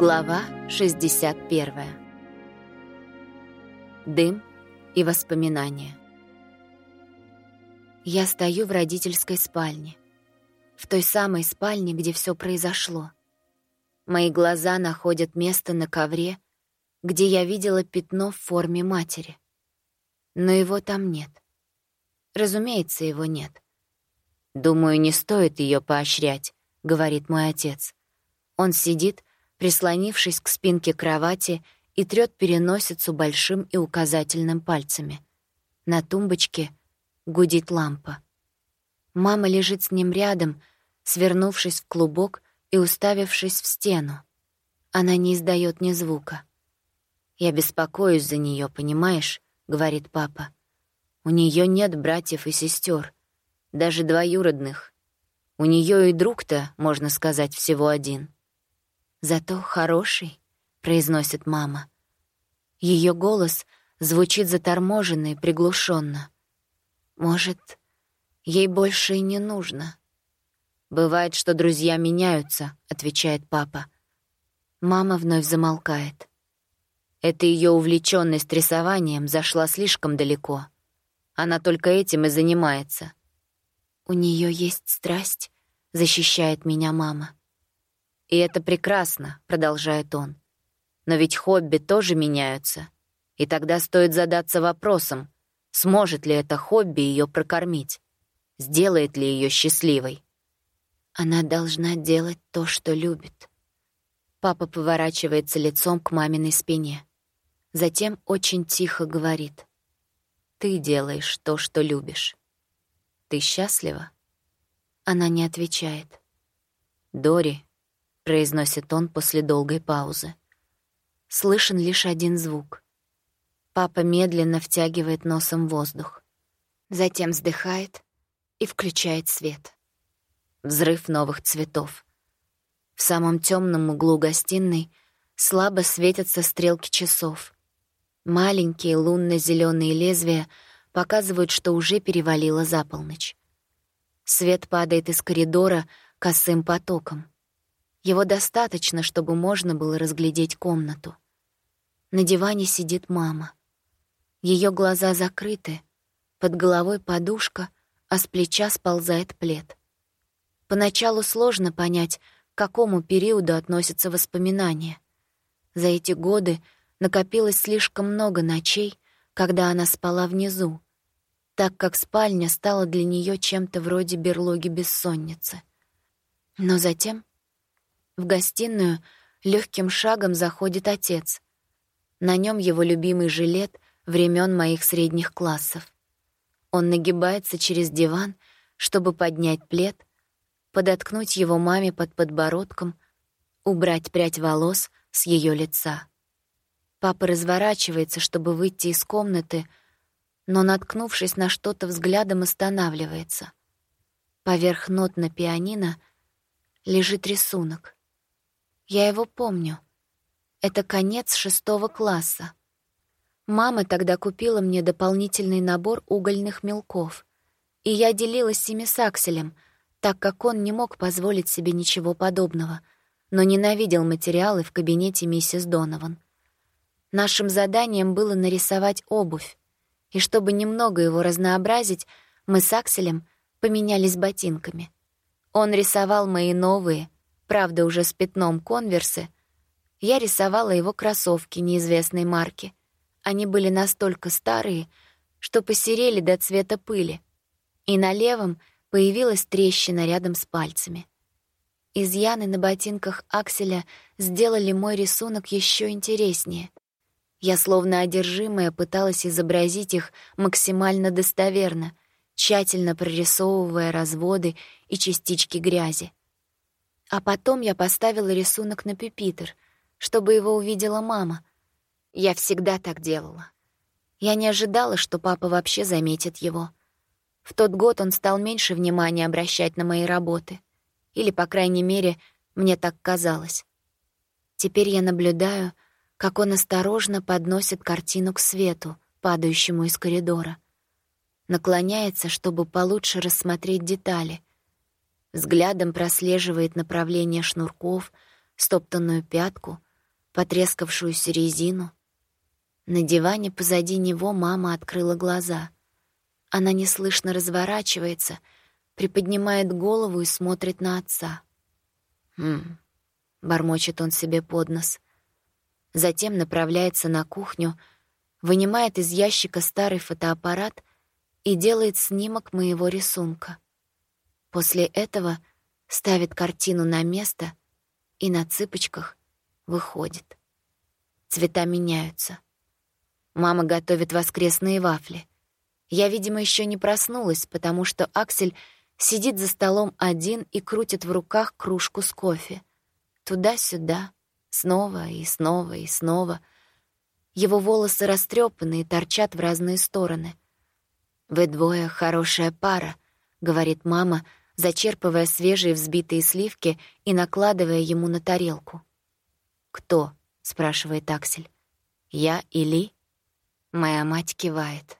Глава 61. Дым и воспоминания. Я стою в родительской спальне. В той самой спальне, где все произошло. Мои глаза находят место на ковре, где я видела пятно в форме матери. Но его там нет. Разумеется, его нет. «Думаю, не стоит ее поощрять», — говорит мой отец. Он сидит, прислонившись к спинке кровати и трёт переносицу большим и указательным пальцами. На тумбочке гудит лампа. Мама лежит с ним рядом, свернувшись в клубок и уставившись в стену. Она не издает ни звука. «Я беспокоюсь за нее, понимаешь?» — говорит папа. «У нее нет братьев и сестер, даже двоюродных. У нее и друг-то, можно сказать, всего один». «Зато хороший», — произносит мама. Ее голос звучит заторможенно и приглушенно. «Может, ей больше и не нужно». «Бывает, что друзья меняются», — отвечает папа. Мама вновь замолкает. Эта ее увлеченность рисованием зашла слишком далеко. Она только этим и занимается. «У нее есть страсть», — защищает меня мама. «И это прекрасно», — продолжает он. «Но ведь хобби тоже меняются. И тогда стоит задаться вопросом, сможет ли это хобби ее прокормить, сделает ли ее счастливой». Она должна делать то, что любит. Папа поворачивается лицом к маминой спине. Затем очень тихо говорит. «Ты делаешь то, что любишь. Ты счастлива?» Она не отвечает. «Дори, — произносит он после долгой паузы. Слышен лишь один звук. Папа медленно втягивает носом воздух. Затем вздыхает и включает свет. Взрыв новых цветов. В самом темном углу гостиной слабо светятся стрелки часов. Маленькие лунно зеленые лезвия показывают, что уже перевалило за полночь. Свет падает из коридора косым потоком. Его достаточно, чтобы можно было разглядеть комнату. На диване сидит мама. Ее глаза закрыты, под головой подушка, а с плеча сползает плед. Поначалу сложно понять, к какому периоду относятся воспоминания. За эти годы накопилось слишком много ночей, когда она спала внизу, так как спальня стала для нее чем-то вроде берлоги бессонницы. Но затем в гостиную легким шагом заходит отец. На нем его любимый жилет времен моих средних классов. Он нагибается через диван, чтобы поднять плед, подоткнуть его маме под подбородком, убрать прядь волос с ее лица. Папа разворачивается, чтобы выйти из комнаты, но, наткнувшись на что-то взглядом, останавливается. Поверх нот на пианино лежит рисунок. Я его помню. Это конец шестого класса. Мама тогда купила мне дополнительный набор угольных мелков, и я делилась ими с Акселем, так как он не мог позволить себе ничего подобного, но ненавидел материалы в кабинете миссис Донован. Нашим заданием было нарисовать обувь, и чтобы немного его разнообразить, мы с Акселем поменялись ботинками. Он рисовал мои новые — правда уже с пятном конверсы, я рисовала его кроссовки неизвестной марки. Они были настолько старые, что посерели до цвета пыли, и на левом появилась трещина рядом с пальцами. Изъяны на ботинках Акселя сделали мой рисунок еще интереснее. Я словно одержимая пыталась изобразить их максимально достоверно, тщательно прорисовывая разводы и частички грязи. А потом я поставила рисунок на пюпитр, чтобы его увидела мама. Я всегда так делала. Я не ожидала, что папа вообще заметит его. В тот год он стал меньше внимания обращать на мои работы. Или, по крайней мере, мне так казалось. Теперь я наблюдаю, как он осторожно подносит картину к свету, падающему из коридора. Наклоняется, чтобы получше рассмотреть детали — взглядом прослеживает направление шнурков, стоптанную пятку, потрескавшуюся резину. На диване позади него мама открыла глаза. Она неслышно разворачивается, приподнимает голову и смотрит на отца. «Хм...» — бормочет он себе под нос. Затем направляется на кухню, вынимает из ящика старый фотоаппарат и делает снимок моего рисунка. После этого ставит картину на место и на цыпочках выходит. Цвета меняются. Мама готовит воскресные вафли. Я, видимо, еще не проснулась, потому что Аксель сидит за столом один и крутит в руках кружку с кофе. Туда-сюда, снова и снова и снова. Его волосы растрепаны и торчат в разные стороны. «Вы двое хорошая пара», — говорит мама, зачерпывая свежие взбитые сливки и накладывая ему на тарелку. «Кто?» — спрашивает Аксель. «Я или?» Моя мать кивает.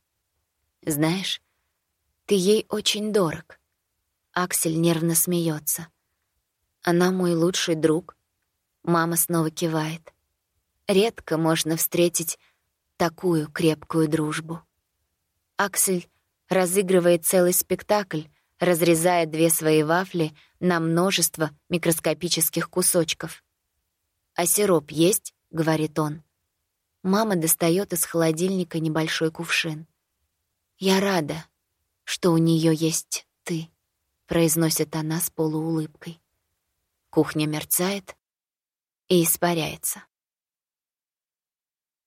«Знаешь, ты ей очень дорог». Аксель нервно смеется. «Она мой лучший друг». Мама снова кивает. Редко можно встретить такую крепкую дружбу. Аксель разыгрывает целый спектакль, разрезая две свои вафли на множество микроскопических кусочков. «А сироп есть?» — говорит он. Мама достает из холодильника небольшой кувшин. «Я рада, что у нее есть ты», — произносит она с полуулыбкой. Кухня мерцает и испаряется.